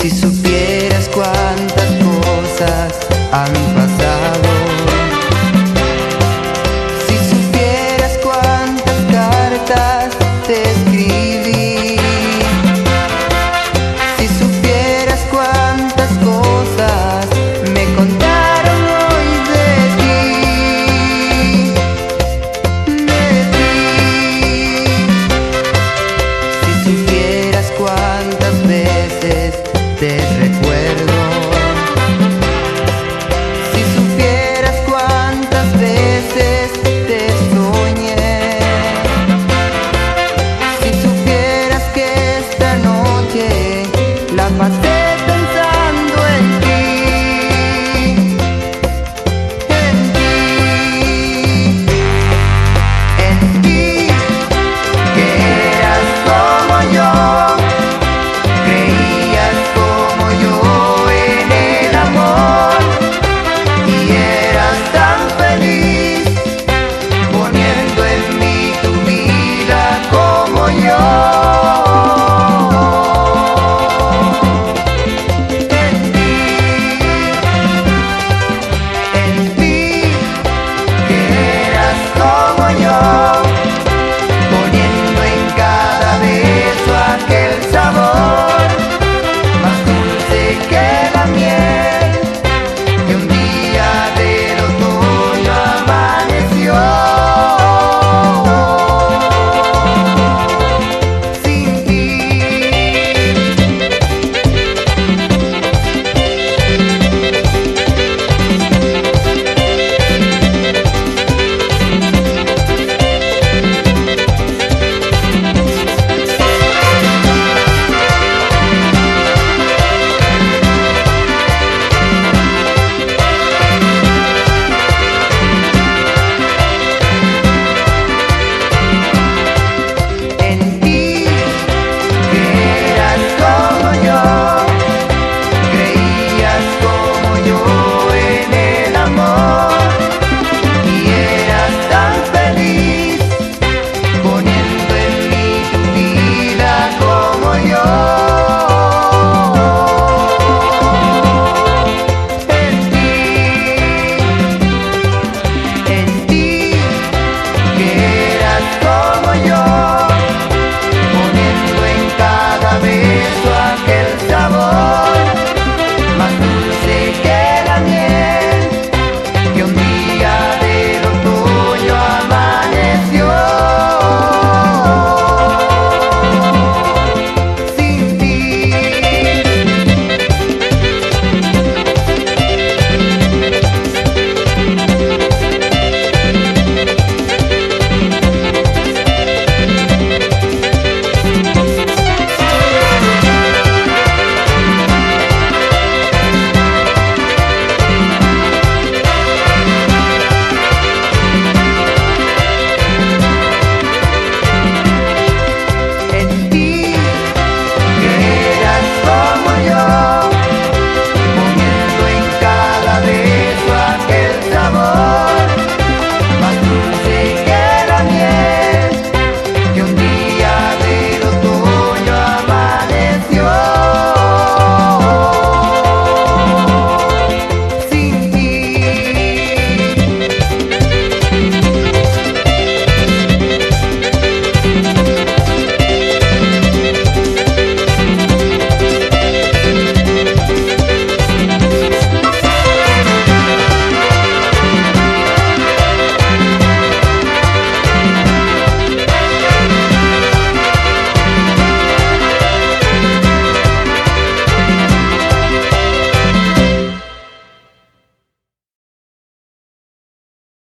Si supieras cuántas cosas han pasado.